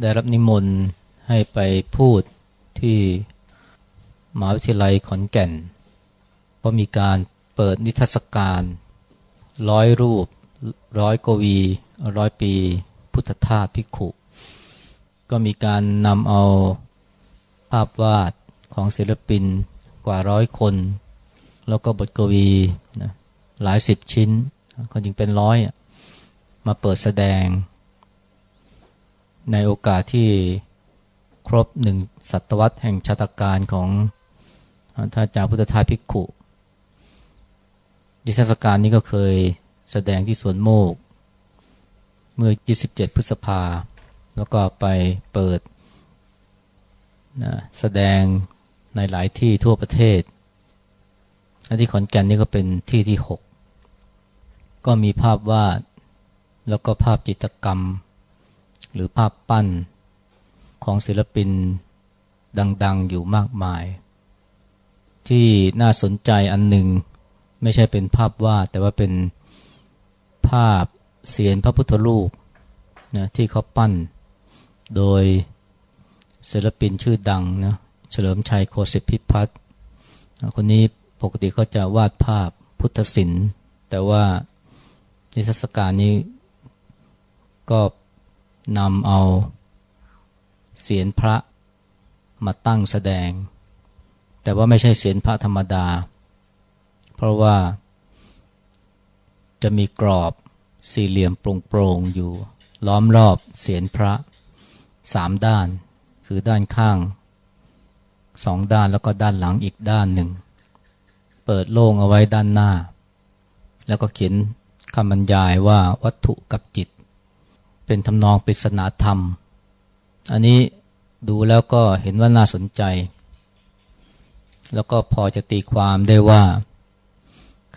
ได้รับนิมนต์ให้ไปพูดที่มหาวิทยาลัยขอนแก่น เพราะมีการเปิดนิทรรศการร้อยรูปร้อยกวีร้อยปีพุทธทาสพิขุ ก็มีการนำเอาภาพวาดของศิลปินกว่าร้อยคน แล้วก็บทกวีนะหลายสิบชิ้นก็จริงเป็นร้อยมาเปิดแสดง ในโอกาสที่ครบหนึ่งศตวรรษแห่งชาตการของท่านอาจารย์พุทธทาสภิกขุดิเทศการนี้ก็เคยแสดงที่สวนโมก เมื่อ 27 พฤษภา แล้วก็ไปเปิดนะแสดงในหลายที่ทั่วประเทศและที่ขอนแก่นนี่ก็เป็นที่ที่ 6 ก็มีภาพวาด แล้วก็ภาพจิตรกรรม หรือภาพปั้นของศิลปินดัง ๆ อยู่มากมาย ที่น่าสนใจอันหนึ่งไม่ใช่เป็นภาพวาดแต่ว่าเป็นภาพเสียนพระพุทธรูปนะที่เขาปั้น โดยศิลปินชื่อดังนะเฉลิมชัยโคสิพิพัฒน์คนนี้ปกติเขาจะวาดภาพพุทธศิลป์แต่ว่านิทรรศการนี้ก็ นำเอาเสียนพระมาตั้งแสดง แต่ว่าไม่ใช่เสียนพระธรรมดา เพราะว่าจะมีกรอบสี่เหลี่ยมโปร่งๆอยู่ ล้อมรอบเสียนพระสามด้าน คือด้านข้างสองด้านแล้วก็ด้านหลังอีกด้านหนึ่ง เปิดโล่งเอาไว้ด้านหน้า แล้วก็เขียนคำบรรยายว่าวัตถุกับจิต เป็นทำนองปริศนาธรรม อันนี้ดูแล้วก็เห็นว่าน่าสนใจ แล้วก็พอจะตีความได้ว่า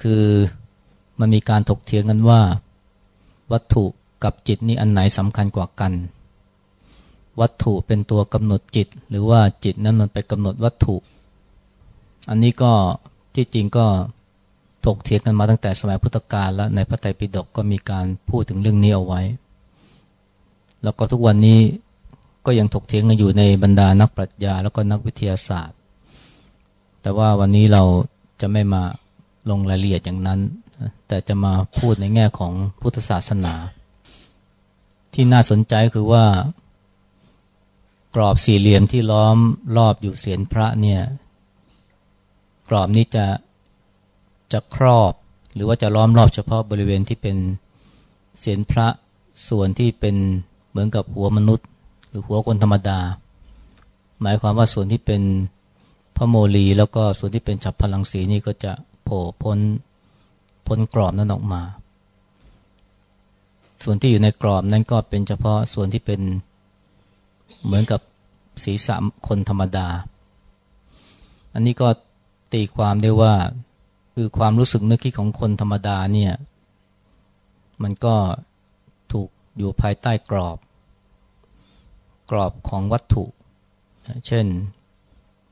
คือมันมีการถกเถียงกันว่า วัตถุกับจิตนี่อันไหนสำคัญกว่ากัน วัตถุเป็นตัวกำหนดจิต หรือว่าจิตนั้นมันไปกำหนดวัตถุ อันนี้ก็ที่จริงก็ถกเถียงกันมาตั้งแต่สมัยพุทธกาลแล้วในพระไตรปิฎกก็มีการพูดถึงเรื่องนี้เอาไว้ แล้วก็ทุกวันนี้ก็ยังถกเถียงกันอยู่ในบรรดานักปรัชญาแล้วก็นักวิทยาศาสตร์ แต่ว่าวันนี้เราจะไม่มาลงรายละเอียดอย่างนั้น แต่จะมาพูดในแง่ของพุทธศาสนา ที่น่าสนใจคือว่ากรอบสี่เหลี่ยมที่ล้อมรอบอยู่เสียนพระเนี่ย กรอบนี้จะจะครอบ หรือว่าจะล้อมรอบเฉพาะบริเวณที่เป็นเสียนพระส่วนที่เป็น เหมือนกับหัวมนุษย์ หรือหัวคนธรรมดา หมายความว่าส่วนที่เป็นพระโมลีแล้วก็ส่วนที่เป็นฉับพลังสีนี่ก็จะโผล่พ้นพ้นกรอบนั้นออกมา ส่วนที่อยู่ในกรอบนั้นก็เป็นเฉพาะส่วนที่เป็นเหมือนกับศีรษะคนธรรมดา อันนี้ก็ตีความได้ว่าคือความรู้สึกนึกคิดของคนธรรมดาเนี่ย มันก็ถูกอยู่ภายใต้กรอบ กรอบของวัตถุ เช่น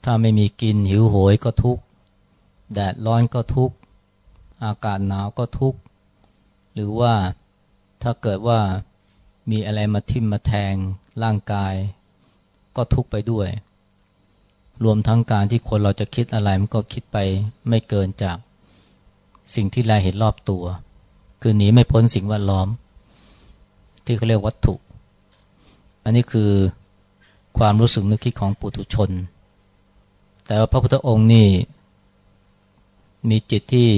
ถ้าไม่มีกินหิวโหยก็ทุกข์ แดดร้อนก็ทุกข์ อากาศหนาวก็ทุกข์ หรือว่าถ้าเกิดว่ามีอะไรมาทิ่มมาแทงร่างกาย ก็ทุกข์ไปด้วย รวมทั้งการที่คนเราจะคิดอะไรมันก็คิดไปไม่เกินจากสิ่งที่เราเห็นรอบตัว คือหนีไม่พ้นสิ่งแวดล้อม ที่เขาเรียกวัตถุ อันนี้คือความรู้สึกนึกคิดของปุถุชน แต่ว่าพระพุทธองค์นี่ มีจิตที่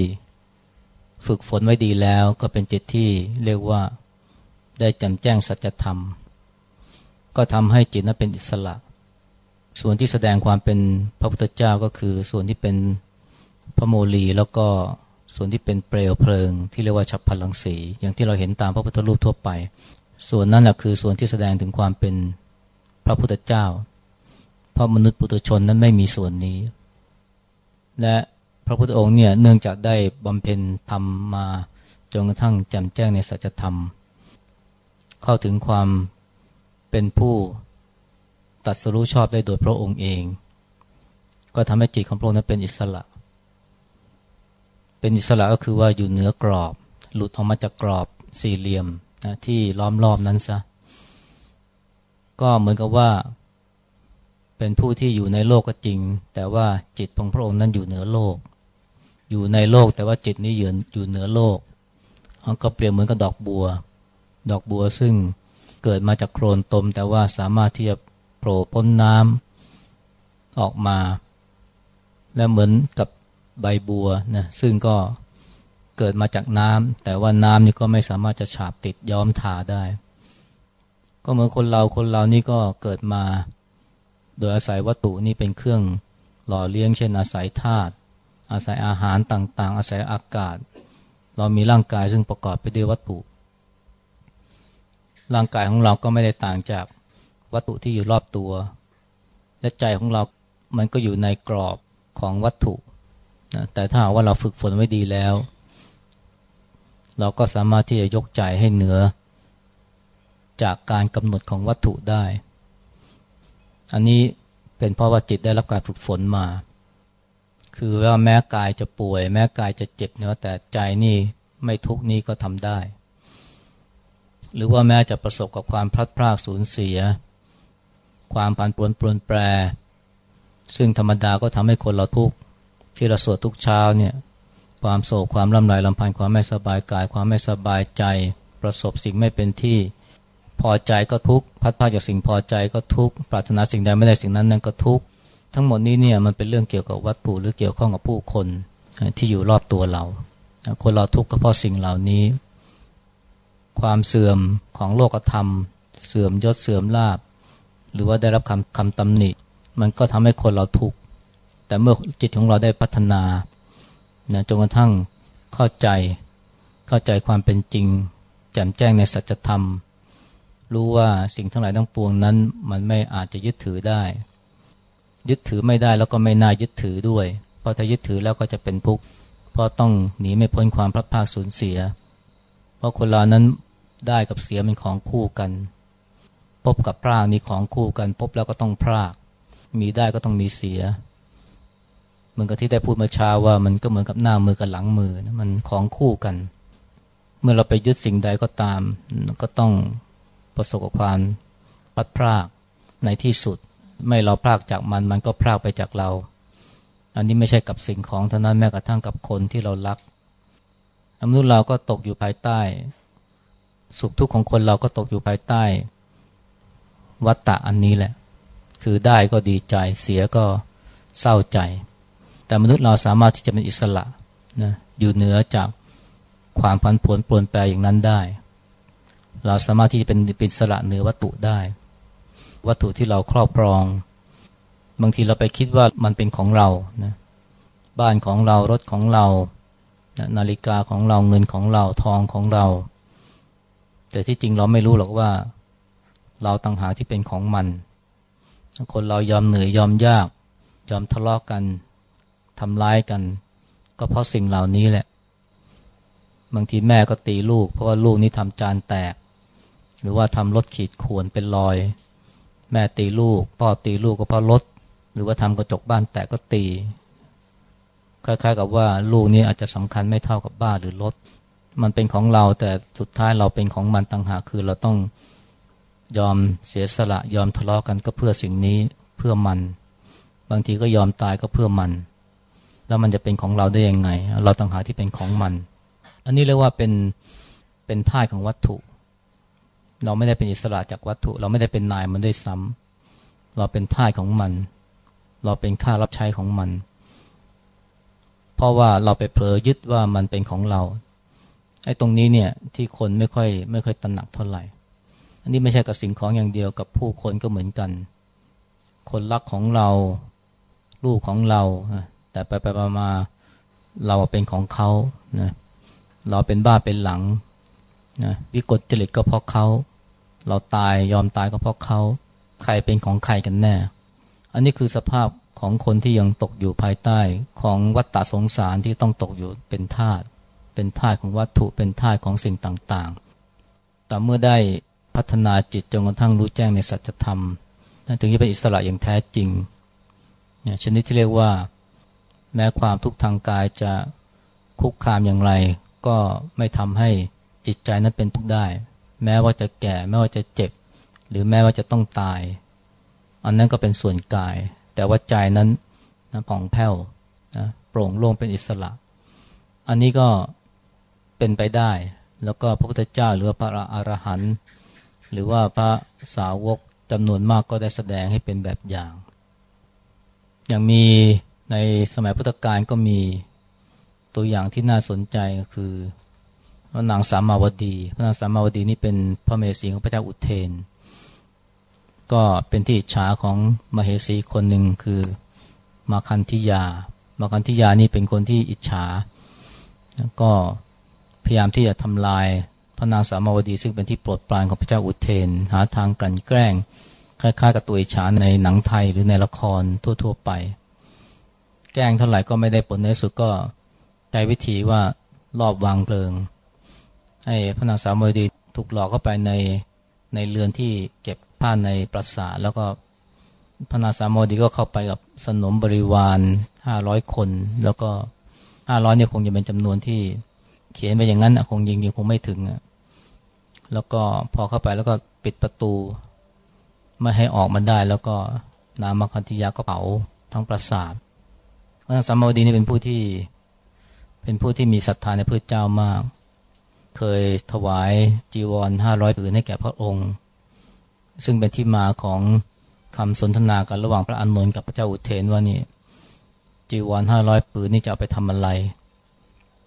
ฝึกฝนไว้ดีแล้วก็เป็นจิตที่เรียกว่าได้จำแจ้งสัจธรรม ก็ทำให้จิตนั้นเป็นอิสระ ส่วนที่แสดงความเป็นพระพุทธเจ้าก็คือส่วนที่เป็นพระโมลีแล้วก็ส่วนที่เป็นเปลวเพลิง ที่เรียกว่าฉับพลังสี อย่างที่เราเห็นตามพระพุทธรูปทั่วไป ส่วนนั้นแหละคือส่วนที่แสดงถึงความเป็นพระพุทธเจ้า เพราะมนุษย์ปุถุชนนั้นไม่มีส่วนนี้ และพระพุทธองค์เนี่ยเนื่องจากได้บำเพ็ญธรรมมาจนกระทั่งแจ่มแจ้งในสัจธรรม เข้าถึงความเป็นผู้ตัดสรู้ชอบได้โดยพระองค์เอง ก็ทำให้จิตของพระองค์นั้นเป็นอิสระ เป็นอิสระก็คือว่าอยู่เหนือกรอบ หลุดออกมาจากกรอบสี่เหลี่ยม นะที่ล้อมรอบนั้นซะ ก็เหมือนกับว่า เป็นผู้ที่อยู่ในโลกก็จริง แต่ว่าจิตของพระองค์นั้นอยู่เหนือโลก อยู่ในโลกแต่ว่าจิตนี้ยืนอยู่เหนือโลกก็เปรียบเหมือนกับดอกบัว ดอกบัวซึ่งเกิดมาจากโคลนตม แต่ว่าสามารถที่จะโผล่พ้นน้ำออกมา และเหมือนกับใบบัวนะซึ่งก็ เกิดมาจากน้ำแต่ว่าน้ำนี่ก็ไม่สามารถจะฉาบติดย้อมทาได้ ก็เหมือนคนเราคนเรานี่ก็เกิดมา โดยอาศัยวัตถุนี่เป็นเครื่องหล่อเลี้ยงเช่นอาศัยธาตุอาศัยอาหารต่างๆ อาศัยอากาศ เรามีร่างกายซึ่งประกอบไปด้วยวัตถุ ร่างกายของเราก็ไม่ได้ต่างจากวัตถุที่อยู่รอบตัว และใจของเรา มันก็อยู่ในกรอบของวัตถุนะแต่ถ้าว่าเราฝึกฝนไว้ดีแล้ว เราก็สามารถที่จะยกใจให้เหนือ จากการกำหนดของวัตถุได้ อันนี้เป็นเพราะว่าจิตได้รับการฝึกฝนมา คือว่าแม้กายจะป่วย แม้กายจะเจ็บเนื้อแต่ใจนี่ไม่ทุกนี้ก็ทำได้ หรือว่าแม้จะประสบกับความพลัดพรากสูญเสีย ความผันปรวนปรวนแปร ซึ่งธรรมดาก็ทำให้คนเราทุกข์ที่เราสวดทุกเช้าเนี่ย ความโศกความลำไรลำพันธ์ความไม่สบายกาย ความไม่สบายใจ ประสบสิ่งไม่เป็นที่ พอใจก็ทุกข์พัดพาจากสิ่งพอใจก็ทุกข์ปรารถนาสิ่งใดไม่ได้สิ่งนั้นนั่นก็ทุกข์ทั้งหมดนี้เนี่ยมันเป็นเรื่องเกี่ยวกับวัตถุหรือเกี่ยวข้องกับผู้คนที่อยู่รอบตัวเรา คนเราทุกข์ก็เพราะสิ่งเหล่านี้ ความเสื่อมของโลกธรรม เสื่อมยศเสื่อมลาบ หรือว่าได้รับคำคำตำหนิ มันก็ทำให้คนเราทุกข์แต่เมื่อจิตของเราได้พัฒนา นะจนกระทั่งเข้าใจเข้าใจความเป็นจริง แจ่มแจ้งในสัจธรรม รู้ว่าสิ่งทั้งหลายทั้งปวงนั้น มันไม่อาจจะยึดถือได้ ยึดถือไม่ได้แล้วก็ไม่น่ายึดถือด้วย เพราะถ้ายึดถือแล้วก็จะเป็นทุกข์เพราะต้องหนีไม่พ้นความพลัดพรากสูญเสีย เพราะคนเรานั้นได้กับเสียเป็นของคู่กัน พบกับพรากนี่ของคู่กัน พบแล้วก็ต้องพราก มีได้ก็ต้องมีเสีย เหมือนกับที่ได้พูดมาเช้าว่ามันก็เหมือนกับหน้ามือกับหลังมือนะมันของคู่กัน เมื่อเราไปยึดสิ่งใดก็ตาม ก็ต้องประสบกับความพัดพรากในที่สุด ไม่เราพรากจากมันมันก็พรากไปจากเรา อันนี้ไม่ใช่กับสิ่งของเท่านั้นแม้กระทั่งกับคนที่เรารักมนุษย์เราก็ตกอยู่ภายใต้ สุขทุกข์ของคนเราก็ตกอยู่ภายใต้ วัตตะอันนี้แหละ คือได้ก็ดีใจเสียก็เศร้าใจ แต่มนุษย์เราสามารถที่จะเป็นอิสระนะอยู่เหนือจากความพันผวนปลนแปรอย่างนั้นได้ เราสามารถที่จะเป็นเป็นอิสระเหนือวัตถุได้ วัตถุที่เราครอบครอง บางทีเราไปคิดว่ามันเป็นของเรานะบ้านของเรารถของเรานะนาฬิกาของเราเงินของเราทองของเรา แต่ที่จริงเราไม่รู้หรอกว่า เราต่างหากที่เป็นของมัน คนเรายอมเหนื่อยยอมยาก ยอมทะเลาะกกัน ทำร้ายกัน ก็เพราะสิ่งเหล่านี้แหละ บางทีแม่ก็ตีลูก เพราะว่าลูกนี่ทำจานแตก หรือว่าทำรถขีดข่วนเป็นรอย แม่ตีลูก พ่อตีลูกก็เพราะรถ หรือว่าทำกระจกบ้านแตกก็ตี คล้ายๆ กับว่าลูกนี้อาจจะสำคัญไม่เท่ากับบ้านหรือรถ มันเป็นของเราแต่สุดท้ายเราเป็นของมันต่างหากคือเราต้องยอมเสียสละยอมทะเลาะกันก็เพื่อสิ่งนี้เพื่อมัน บางทีก็ยอมตายก็เพื่อมัน แล้วมันจะเป็นของเราได้ยังไง เราต้องหาที่เป็นของมัน อันนี้เรียกว่าเป็นเป็นท่ายของวัตถุ เราไม่ได้เป็นอิสระจากวัตถุ เราไม่ได้เป็นนายมันด้วยซ้ำเราเป็นท่ายของมัน เราเป็นข้ารับใช้ของมัน เพราะว่าเราไปเผลอยึดว่ามันเป็นของเราไอ้ตรงนี้เนี่ยที่คนไม่ค่อยไม่ค่อยตระหนักเท่าไหร่ อันนี้ไม่ใช่กับสิ่งของอย่างเดียวกับผู้คนก็เหมือนกัน คนรักของเรา ลูกของเรา แต่ไปไปมาเราเป็นของเขานะเราเป็นบ้าเป็นหลังนะวิกฤตจริตก็เพราะเขาเราตายยอมตายก็เพราะเขาใครเป็นของใครกันแน่ อันนี้คือสภาพของคนที่ยังตกอยู่ภายใต้ของวัฏฏะสงสารที่ต้องตกอยู่เป็นทาสเป็นทาสของวัตถุเป็นทาสของสิ่งต่างๆ แต่เมื่อได้พัฒนาจิตจนกระทั่งรู้แจ้งในสัจธรรมนั่นถึงจะเป็นอิสระอย่างแท้จริงชนิดที่เรียกว่า แม้ความทุกข์ทางกายจะคุกคามอย่างไร ก็ไม่ทำให้จิตใจนั้นเป็นทุกข์ได้ แม้ว่าจะแก่แม้ว่าจะเจ็บ หรือแม้ว่าจะต้องตาย อันนั้นก็เป็นส่วนกาย แต่ว่าใจนั้นนะผ่องแผ้วนะโปร่งโล่งเป็นอิสระ อันนี้ก็เป็นไปได้ แล้วก็พระพุทธเจ้าหรือพระอรหันต์หรือว่าพระสาวกจำนวนมากก็ได้แสดงให้เป็นแบบอย่าง อย่างมี ในสมัยพุทธกาลก็มีตัวอย่างที่น่าสนใจก็คือพระนางสามาวดี พระนางสามาวดีนี่เป็นพระเมสีของพระเจ้าอุเทน ก็เป็นที่ฉาของมเหสีคนหนึ่งคือมาคันธิยา มาคันธิยานี่เป็นคนที่อิจฉา ก็พยายามที่จะทำลายพระนางสามาวดี ซึ่งเป็นที่โปรดปรานของพระเจ้าอุเทน หาทางกลั่นแกล้งคล้ายๆ กับตัวอิจฉาในหนังไทยหรือในละครทั่ว ๆ ไป แกล้งเท่าไหร่ก็ไม่ได้ผลในสุดก็ใช้วิธีว่ารอบวางเพลิง ให้พระนางสาวมดีถูกหลอกเข้าไปในในเรือนที่เก็บผ้าในปราสาทแล้วก็พระนางสาวมดีก็เข้าไปกับสนมบริวารห้าร้อยคน แล้วก็ห้าร้อยเนี่ยคงจะเป็นจำนวนที่เขียนไปอย่างนั้นคงยิงยิงคงไม่ถึงแล้วก็พอเข้าไปแล้วก็ปิดประตู ไม่ให้ออกมาได้ แล้วก็นามคันธิยาก็เผาทั้งปราสาท พระนางสาวดีนี่เป็นผู้ที่ เป็นผู้ที่มีศรัทธาในพระเจ้ามาก เคยถวายจีวรห้าร้อยผืนให้แก่พระองค์ ซึ่งเป็นที่มาของคำสนทนากันระหว่างพระอานนท์กับพระเจ้าอุเทนว่านี่จีวรห้าร้อยผืนนี่จะเอาไปทำอะไร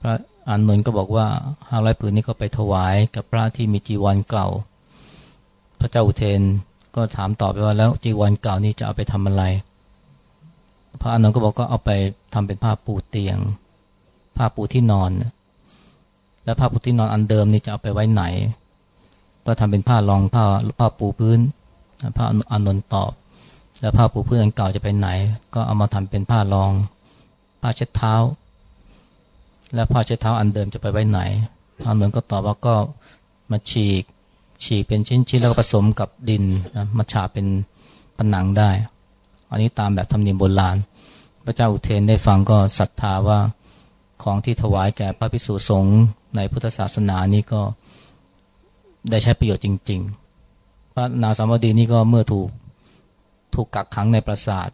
พระอานนท์ก็บอกว่าห้าร้อยผืนนี้ก็ไปถวายกับพระที่มีจีวรเก่า พระเจ้าอุเทนก็ถามตอบไปว่าแล้วจีวรเก่านี่จะเอาไปทำอะไร พระอานนท์ก็บอกก็เอาไปทำเป็นผ้าปูเตียง ผ้าปูที่นอน แล้วผ้าปูที่นอนอันเดิมนี่จะเอาไปไว้ไหน ก็ทำเป็นผ้ารองผ้าผ้าปูพื้นผ้าอานนท์ตอบ แล้วผ้าปูพื้นอันเก่าจะไปไหน ก็เอามาทำเป็นผ้ารอง ผ้าเช็ดเท้า แล้วผ้าเช็ดเท้าอันเดิมจะไปไว้ไหนอานนท์ก็ตอบว่าก็มาฉีกฉีกเป็นชิ้นๆแล้วก็ผสมกับดินนะมาฉาเป็นผนังได้ อันนี้ตามแบบธรรมเนียมโบราณ พระเจ้าอุเทนได้ฟังก็ศรัทธาว่าของที่ถวายแก่พระภิกษุสงฆ์ในพุทธศาสนานี้ก็ได้ใช้ประโยชน์จริง ๆ พระนางสามวดีนี่ก็เมื่อถูกถูกกักขังในปราสาท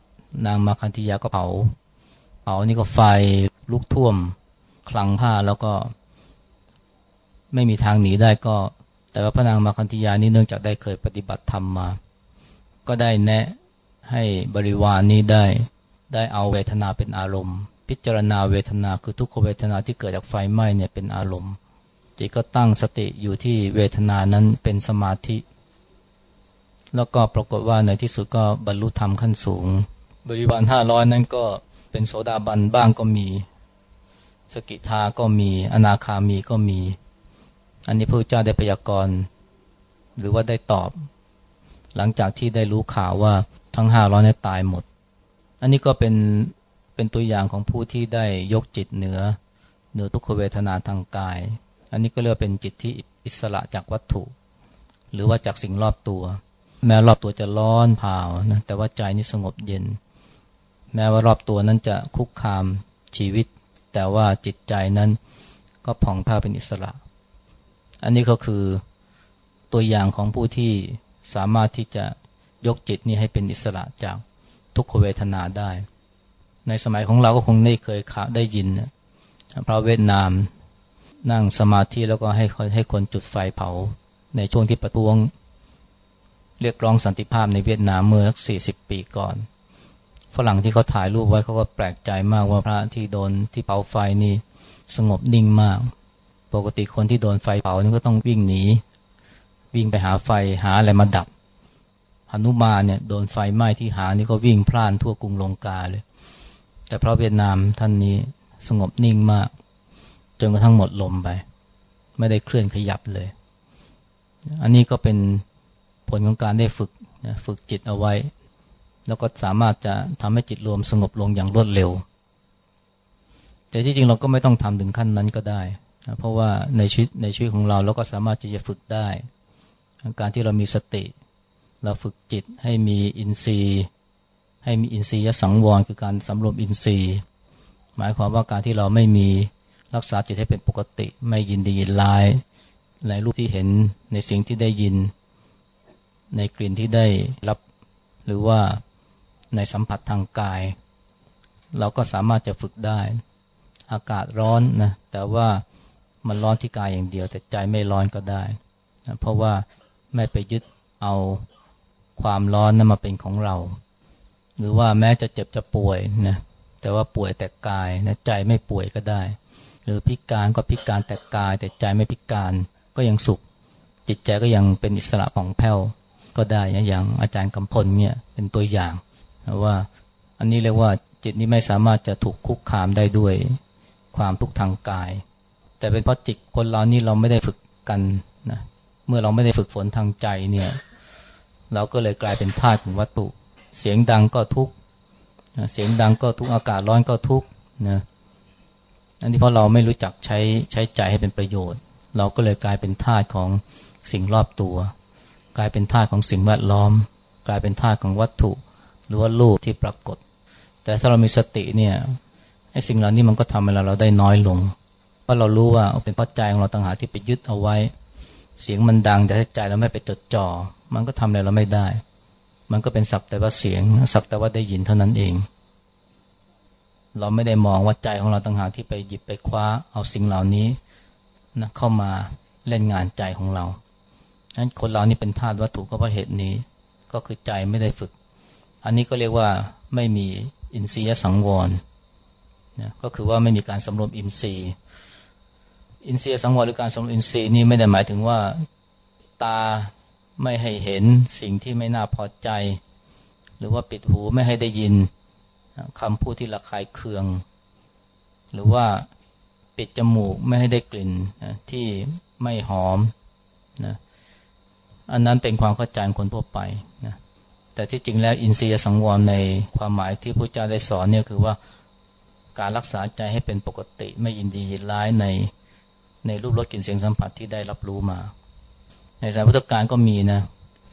นางมาคันธิยาก็เผาเผานี่ก็ไฟลุกท่วมคลังผ้าแล้วก็ ไม่มีทางหนีได้ก็ แต่ว่าพระนางมาคันธิยานี่เนื่องจากได้เคยปฏิบัติธรรมมา ก็ได้แนะ ให้บริวารนนี้ได้ได้เอาเวทนาเป็นอารมณ์ พิจารณาเวทนาคือทุกขเวทนาที่เกิดจากไฟไหม้เนี่ยเป็นอารมณ์จิตก็ตั้งสติอยู่ที่เวทนานั้นเป็นสมาธิ แล้วก็ปรากฏว่าในที่สุดก็บรรลุธรรมขั้นสูง บริวารห้าร้อยนั้นก็เป็นโสดาบันบ้างก็มี สกิทาก็มี อนาคามีก็มี อันนี้พระเจ้าได้พยากรณ์ หรือว่าได้ตอบ หลังจากที่ได้รู้ข่าวว่า ทั้งห้าร้อยนั้นตายหมด อันนี้ก็เป็นเป็นตัวอย่างของผู้ที่ได้ยกจิตเหนือเหนือทุกขเวทนาทางกาย อันนี้ก็เรียกเป็นจิตที่อิสระจากวัตถุ หรือว่าจากสิ่งรอบตัว แม้รอบตัวจะร้อนเผานะแต่ว่าใจนี่สงบเย็น แม้ว่ารอบตัวนั้นจะคุกคามชีวิต แต่ว่าจิตใจนั้นก็ผ่องผ้วเป็นอิสระ อันนี้ก็คือตัวอย่างของผู้ที่สามารถที่จะ ยกจิตนี้ให้เป็นอิสระจากทุกขเวทนาได้ ในสมัยของเราก็คงได้เคยขาได้ยินพระเวียดนามนั่งสมาธิแล้วก็ให้ให้คนจุดไฟเผา ในช่วงที่ประท้วง เรียกร้องสันติภาพในเวียดนามเมื่อสี่สิบปีก่อน ฝรั่งที่เขาถ่ายรูปไว้เขาก็แปลกใจมากว่าพระที่โดนที่เผาไฟนี่สงบนิ่งมาก ปกติคนที่โดนไฟเผานี่ก็ต้องวิ่งหนีวิ่งไปหาไฟหาอะไรมาดับ หนุมานเนี่ยโดนไฟไหม้ที่หานี่ก็วิ่งพล่านทั่วกรุงลงกาเลย แต่พระเวียดนามท่านนี้สงบนิ่งมาก จนกระทั่งหมดลมไป ไม่ได้เคลื่อนขยับเลย อันนี้ก็เป็นผลของการได้ฝึกฝึกจิตเอาไว้ แล้วก็สามารถจะทำให้จิตรวมสงบลงอย่างรวดเร็ว แต่ที่จริงเราก็ไม่ต้องทำถึงขั้นนั้นก็ได้นะเพราะว่าในชีวิตในชีวิตของเราเราก็สามารถที่จะฝึกได้ การที่เรามีสติ เราฝึกจิตให้มีอินทรีย์ ให้มีอินทรียสังวรคือการสำรวมอินทรีย์ หมายความว่าการที่เราไม่มีรักษาจิตให้เป็นปกติ ไม่ยินดียินลายในรูปที่เห็นในสิ่งที่ได้ยิน ในกลิ่นที่ได้รับ หรือว่าในสัมผัสทางกาย เราก็สามารถจะฝึกได้ อากาศร้อนนะแต่ว่ามันร้อนที่กายอย่างเดียว แต่ใจไม่ร้อนก็ได้นะเพราะว่าไม่ไปยึดเอา ความร้อนนั้นมาเป็นของเรา หรือว่าแม้จะเจ็บจะป่วยนะแต่ว่าป่วยแต่กายนะใจไม่ป่วยก็ได้ หรือพิการก็พิการแต่กาย แต่ใจไม่พิการก็ยังสุข จิตใจก็ยังเป็นอิสระผ่องแผ้วก็ได้นะอย่างอาจารย์กำพลเนี่ยเป็นตัวอย่างว่าอันนี้เรียกว่าจิตนี้ไม่สามารถจะถูกคุกคามได้ด้วยความทุกข์ทางกาย แต่เป็นเพราะจิตคนเรานี่เราไม่ได้ฝึกกันนะเมื่อเราไม่ได้ฝึกฝนทางใจเนี่ย เราก็เลยกลายเป็นทาสของวัตถุ เสียงดังก็ทุกเสียงดังก็ทุกอากาศร้อนก็ทุกนะอันนี้เพราะเราไม่รู้จักใช้ใช้ใจให้เป็นประโยชน์ เราก็เลยกลายเป็นทาสของสิ่งรอบตัว กลายเป็นทาสของสิ่งแวดล้อม กลายเป็นทาสของวัตถุ หรือว่ารูปที่ปรากฏ แต่ถ้าเรามีสติเนี่ยไอ้สิ่งเหล่านี้มันก็ทำให้เราเราได้น้อยลงเพราะเรารู้ว่าเป็นปัจจัยของเราต่างหากที่ไปยึดเอาไว้ เสียงมันดังแต่ใจเราไม่ไปจดจ่อ มันก็ทำอะไรเราไม่ได้ มันก็เป็นสักแต่ว่าเสียง สักแต่ว่าได้ยินเท่านั้นเอง เราไม่ได้มองว่าใจของเราต่างหากที่ไปหยิบไปคว้าเอาสิ่งเหล่านี้นะเข้ามาเล่นงานใจของเราฉะนั้นคนเรานี่เป็นธาตุวัตถุก็เพราะเหตุนี้ ก็คือใจไม่ได้ฝึก อันนี้ก็เรียกว่าไม่มีอินทรียสังวรนะก็คือว่าไม่มีการสำรวมอินทรีย์ อินทรียสังวรหรือการสำรวมอินทรีย์นี่ไม่ได้หมายถึงว่า ตา ไม่ให้เห็นสิ่งที่ไม่น่าพอใจ หรือว่าปิดหูไม่ให้ได้ยินคำพูดที่ระคายเคือง หรือว่าปิดจมูกไม่ให้ได้กลิ่นที่ไม่หอมนะอันนั้นเป็นความเข้าใจคนทั่วไปนะแต่ที่จริงแล้วอินทรียสังวรในความหมายที่พระเจ้าได้สอนเนี่ยคือว่าการรักษาใจให้เป็นปกติ ไม่ยินดียินร้ายในในรูปรสกลิ่นเสียงสัมผัสที่ได้รับรู้มา ในสายพุทธการก็มีนะ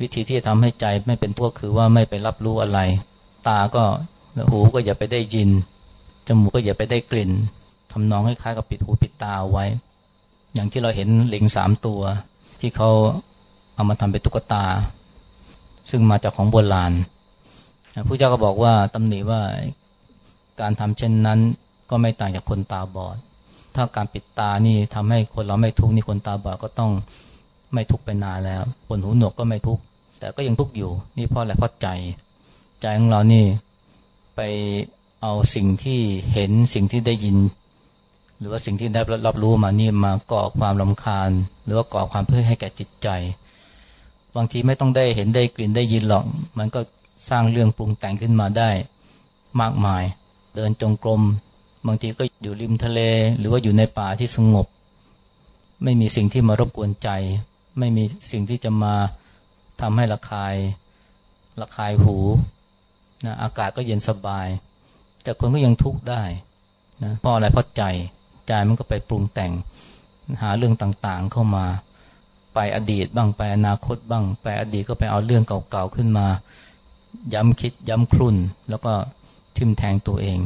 วิธีที่จะทำให้ใจไม่เป็นพวกคือว่าไม่ไปรับรู้อะไร ตาก็หูก็อย่าไปได้ยิน จมูกก็อย่าไปได้กลิ่นทำนองคล้ายๆกับปิดหูปิดตาไว้ อย่างที่เราเห็นลิงสามตัว ที่เขาเอามาทำเป็นตุ๊กตา ซึ่งมาจากของโบราณผู้เจ้าก็บอกว่าตำหนิว่าการทำเช่นนั้นก็ไม่ต่างจากคนตาบอด ถ้าการปิดตานี่ทำให้คนเราไม่ทุกข์นี่คนตาบอดก็ต้อง ไม่ทุกไปนานแล้วคนหูหนวกก็ไม่ทุกแต่ก็ยังทุกอยู่ นี่เพราะอะไรเพราะใจ ใจของเรานี่ไปเอาสิ่งที่เห็นสิ่งที่ได้ยิน หรือว่าสิ่งที่ได้รับรู้มานี่มาก่อความลำคาญ หรือว่าก่อความเพื่อให้แก่จิตใจ บางทีไม่ต้องได้เห็นได้กลิ่นได้ยินหรอก มันก็สร้างเรื่องปรุงแต่งขึ้นมาได้มากมาย เดินจงกรมบางทีก็อยู่ริมทะเล หรือว่าอยู่ในป่าที่สงบ ไม่มีสิ่งที่มารบกวนใจ ไม่มีสิ่งที่จะมาทำให้ระคายระคายหูนะอากาศก็เย็นสบาย แต่คนก็ยังทุกข์ได้นะเพราะอะไรเพราะใจใจมันก็ไปปรุงแต่งหาเรื่องต่างๆเข้ามาไปอดีตบ้างไปอนาคตบ้าง ไปอดีตก็ไปเอาเรื่องเก่าๆขึ้นมา ย้ำคิดย้ำครุ่น แล้วก็ทิมแทงตัวเอง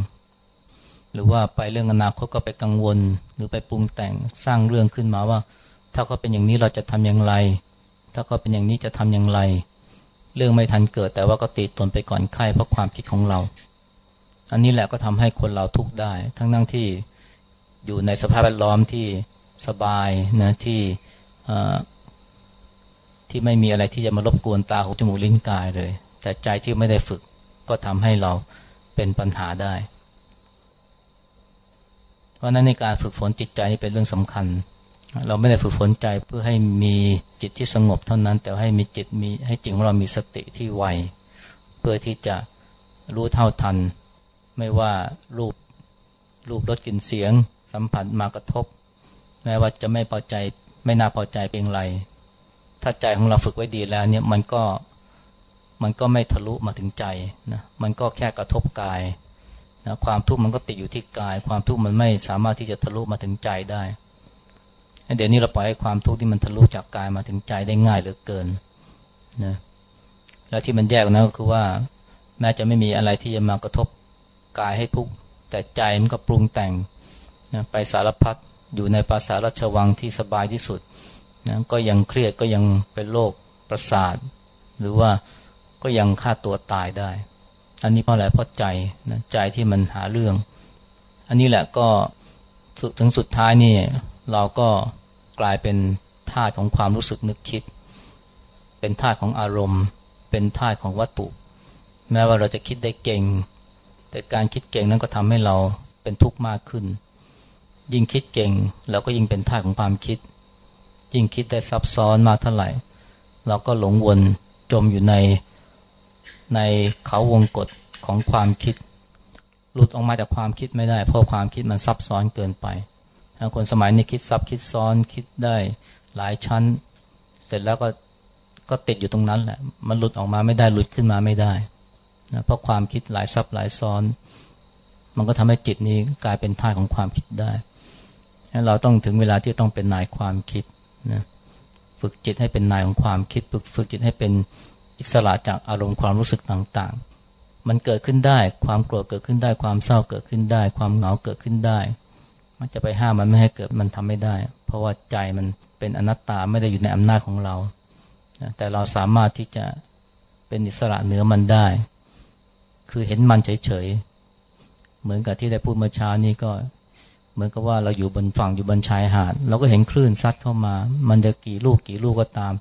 หรือว่าไปเรื่องอนาคตก็ไปกังวล หรือไปปรุงแต่งสร้างเรื่องขึ้นมาว่า ถ้าก็เป็นอย่างนี้เราจะทำอย่างไร ถ้าก็เป็นอย่างนี้จะทำอย่างไร เรื่องไม่ทันเกิดแต่ว่าก็ติดตนไปก่อนไข้เพราะความคิดของเรา อันนี้แหละก็ทำให้คนเราทุกข์ได้ ทั้งนั่งที่อยู่ในสภาพแวดล้อมที่สบายนะที่ที่ไม่มีอะไรที่จะมารบกวนตาหูจมูกลิ้นกายเลย แต่ใจที่ไม่ได้ฝึกก็ทำให้เราเป็นปัญหาได้ เพราะนั้นในการฝึกฝนจิตใจนี่เป็นเรื่องสำคัญ เราไม่ได้ฝึกฝนใจเพื่อให้มีจิตที่สงบเท่านั้น แต่ให้มีจิตมีให้จิตของเรามีสติที่ไวเพื่อที่จะรู้เท่าทัน ไม่ว่ารูปรูปรสกลิ่นเสียง สัมผัสมากระทบ แม้ว่าจะไม่พอใจไม่น่าพอใจเป็นไร ถ้าใจของเราฝึกไว้ดีแล้วเนี่ยมันก็มันก็ไม่ทะลุมาถึงใจนะมันก็แค่กระทบกายนะความทุกข์มันก็ติดอยู่ที่กาย ความทุกข์มันไม่สามารถที่จะทะลุมาถึงใจได้ เดี๋ยวนี้เราปล่อยให้ความทุกข์ที่มันทะลุจากกายมาถึงใจได้ง่ายเหลือเกินนะแล้วที่มันแยกนะก็คือว่า แม้จะไม่มีอะไรที่จะมากระทบกายให้ทุกข์แต่ใจมันก็ปรุงแต่งนะไปสารพัดอยู่ในภาษาราชวังที่สบายที่สุดนะก็ยังเครียดก็ยังเป็นโรคประสาท หรือว่าก็ยังฆ่าตัวตายได้ อันนี้เพราะอะไรเพราะใจนะใจที่มันหาเรื่อง อันนี้แหละก็ถึงสุดท้ายนี่เราก็ กลายเป็นธาตุของความรู้สึกนึกคิด เป็นธาตุของอารมณ์ เป็นธาตุของวัตถุ แม้ว่าเราจะคิดได้เก่ง แต่การคิดเก่งนั้นก็ทำให้เราเป็นทุกข์มากขึ้น ยิ่งคิดเก่งเราก็ยิ่งเป็นธาตุของความคิด ยิ่งคิดได้ซับซ้อนมากเท่าไหร่ เราก็หลงวนจมอยู่ในในเขาวงกฏของความคิด หลุดออกมาจากความคิดไม่ได้ เพราะความคิดมันซับซ้อนเกินไป คนสมัยนี้คิดซับคิดซ้อนคิดได้หลายชั้น เสร็จแล้วก็ก็ติดอยู่ตรงนั้นแหละ มันหลุดออกมาไม่ได้หลุดขึ้นมาไม่ได้นะเพราะความคิดหลายซับหลายซ้อน มันก็ทำให้จิตนี้กลายเป็นท่าของความคิดได้เราต้องถึงเวลาที่ต้องเป็นนายความคิดนะฝึกจิตให้เป็นนายของความคิด ฝึกฝึกจิตให้เป็นอิสระจากอารมณ์ความรู้สึกต่างๆ มันเกิดขึ้นได้ ความโกรธเกิดขึ้นได้ ความเศร้าเกิดขึ้นได้ ความเหงาเกิดขึ้นได้ มันจะไปห้ามมันไม่ให้เกิดมันทำไม่ได้ เพราะว่าใจมันเป็นอนัตตาไม่ได้อยู่ในอำนาจของเราแต่เราสามารถที่จะเป็นอิสระเหนือมันได้ คือเห็นมันเฉยๆ เหมือนกับที่ได้พูดเมื่อเช้านี้ก็ เหมือนกับว่าเราอยู่บนฝั่งอยู่บนชายหาด เราก็เห็นคลื่นซัดเข้ามา มันจะกี่ลูกกี่ลูกก็ตาม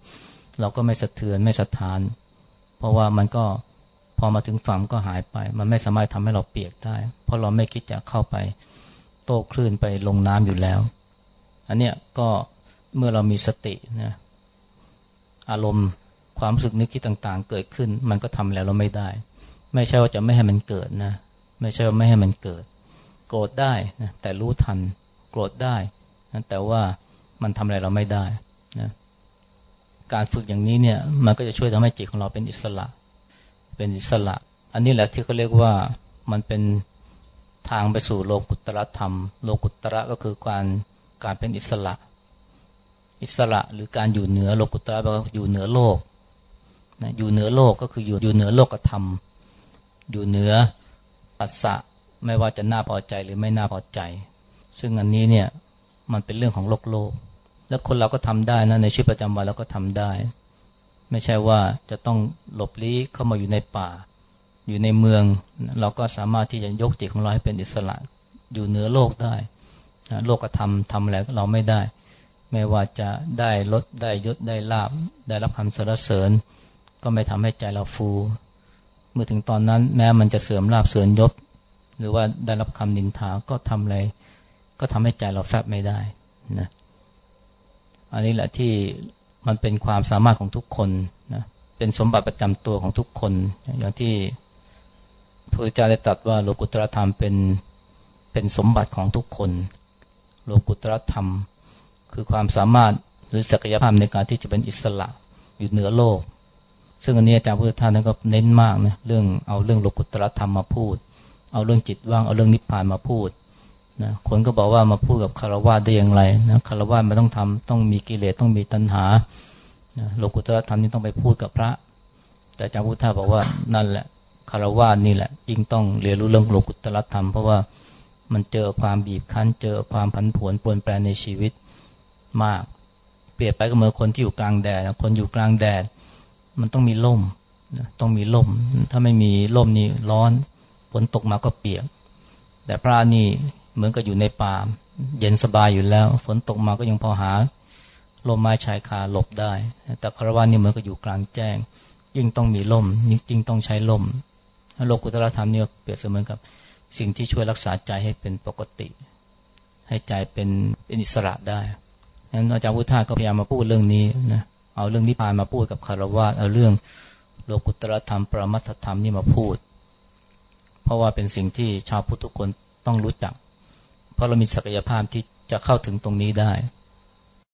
เราก็ไม่สะเทือนไม่สะท้าน เพราะว่ามันก็พอมาถึงฝั่งก็หายไป มันไม่สามารถทำให้เราเปียกได้ เพราะเราไม่คิดจะเข้าไป โต้คลื่นไปลงน้ำอยู่แล้ว อันเนี้ยก็เมื่อเรามีสตินะอารมณ์ความรู้สึกนึกคิดต่างๆ เกิดขึ้น มันก็ทำแล้วเราไม่ได้ ไม่ใช่ว่าจะไม่ให้มันเกิดนะไม่ใช่ว่าไม่ให้มันเกิด โกรธได้นะแต่รู้ทัน โกรธได้นะแต่ว่ามันทำอะไรเราไม่ได้นะการฝึกอย่างนี้เนี่ยมันก็จะช่วยทำให้จิตของเราเป็นอิสระ เป็นอิสระ อันนี้แหละที่เขาเรียกว่ามันเป็น ทางไปสู่โลกุตระธรรม โลกุตระก็คือการการเป็นอิสระ อิสระหรือการอยู่เหนือโลกุตระแปลว่าอยู่เหนือโลกนะอยู่เหนือโลกก็คืออยู่อยู่เหนือโลกธรรม อยู่เหนือปัสสะไม่ว่าจะน่าพอใจหรือไม่น่าพอใจ ซึ่งอันนี้เนี่ยมันเป็นเรื่องของโลกโลก แล้วคนเราก็ทำได้นะในชีวิตประจำวันเราก็ทำได้ ไม่ใช่ว่าจะต้องหลบลี้เข้ามาอยู่ในป่า อยู่ในเมือง เราก็สามารถที่จะยกจิตของเราให้เป็นอิสระอยู่เหนือโลกได้โลกก็ทำทำอะไรเราไม่ได้ ไม่ว่าจะได้ลดได้ยศได้ลาบ ได้รับคำสรรเสริญ ก็ไม่ทำให้ใจเราฟู เมื่อถึงตอนนั้นแม้มันจะเสื่อมลาบเสื่อมยศ หรือว่าได้รับคำนินทาก็ทำอะไร ก็ทำให้ใจเราแฟบไม่ได้นะอันนี้แหละที่มันเป็นความสามารถของทุกคนนะเป็นสมบัติประจำตัวของทุกคน อย่างที่ พระพุทธเจ้าได้ตรัสว่าโลกุตรธรรมเป็นเป็นสมบัติของทุกคน โลกุตรธรรม คือความสามารถหรือศักยภาพในการที่จะเป็นอิสระอยู่เหนือโลก ซึ่งอันนี้อาจารย์พุทธทาสก็เน้นมากนะเรื่องเอาเรื่องโลกุตรธรรมมาพูด เอาเรื่องจิตว่างเอาเรื่องนิพพานมาพูดนะคนก็บอกว่ามาพูดกับคารวะได้อย่างไรนะคารวะมันต้องทำต้องมีกิเลสต้องมีตัณหานะโลกุตรธรรมนี่ต้องไปพูดกับพระ แต่อาจารย์พุทธทาบอกว่านั่นแหละ คารวะนี่แหละยิ่งต้องเรียนรู้เรื่องโลกุตรธรรม เพราะว่ามันเจอความบีบคั้น เจอความผันผวนปลวนแปลในชีวิตมาก เปรียบไปก็เหมือนคนที่อยู่กลางแดดคนอยู่กลางแดด มันต้องมีล่มต้องมีล่ม ถ้าไม่มีล่มนี่ร้อนฝนตกมาก็เปียก แต่พระนี่เหมือนกับอยู่ในป่าเย็นสบายอยู่แล้ว ฝนตกมาก็ยังพอหาลมไม้ชายคาหลบได้ แต่คารวะนี่เหมือนกับอยู่กลางแจ้ง ยิ่งต้องมีลมยิ่งต้องใช้ลม โลกุตรธรรมเนี่ยเปรียบเสมือนกับสิ่งที่ช่วยรักษาใจให้เป็นปกติ ให้ใจเป็นเป็นอิสระได้นั้นอาจารย์พุทธาก็พยายามมาพูดเรื่องนี้นะเอาเรื่องนิพพานมาพูดกับคารวะเอาเรื่องโลกุตรธรรม ปรมัตถธรรมนี่มาพูด เพราะว่าเป็นสิ่งที่ชาวพุทธทุกคนต้องรู้จัก เพราะเรามีศักยภาพที่จะเข้าถึงตรงนี้ได้